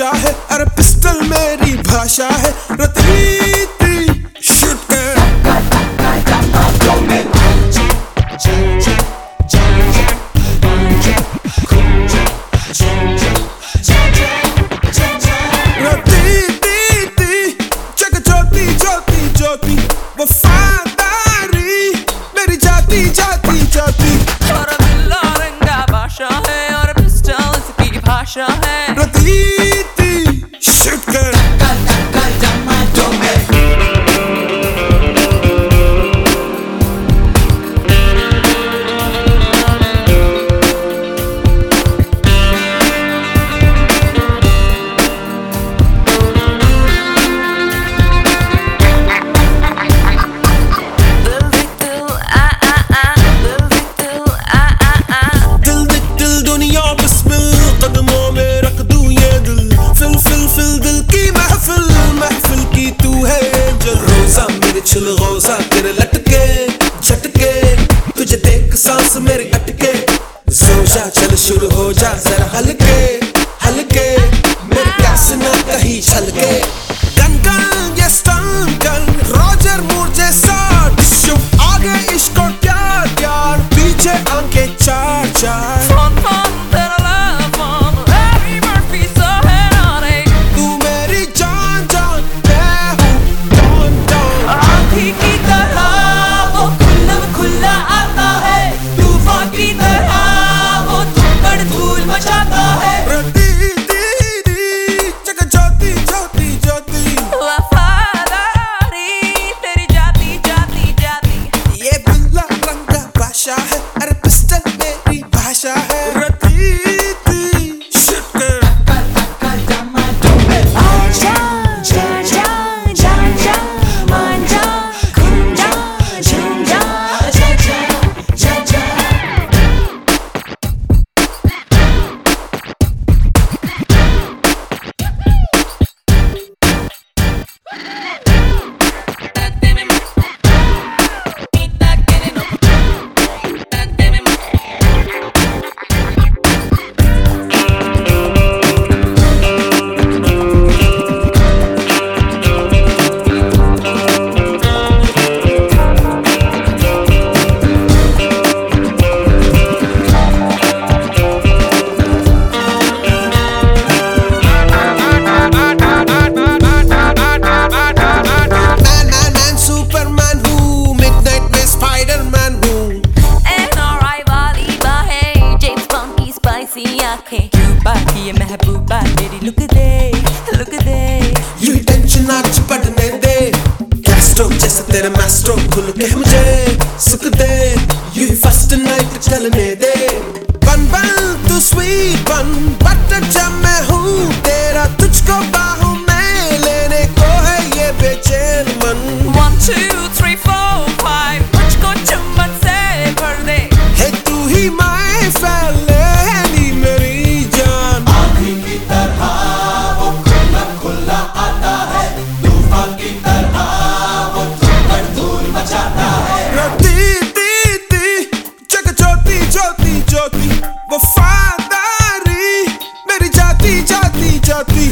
आशा है। अरे पिस्टल मेरी भाषा है। रतरी मेरी जाती जाती। तेरे लटके, झटके, तुझे देख सांस मेरी अटके। सो जा चल शुरू हो जा जरा हल्के हल्के, मेरे प्यास ना कहीं छलके। तेरे मास्टर खुल के मुझे सुख दे। यू ही फ़र्स्ट नाइट चलने दे। बन बन, तू स्वीट बन बट जब मैं हूँ तेरा तुझको बाहू, में लेने को है ये बेचैन मन। One two three four your teeth.